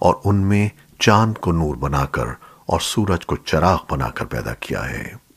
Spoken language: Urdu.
اور ان میں چاند کو نور بنا کر اور سورج کو چراغ بنا کر پیدا کیا ہے۔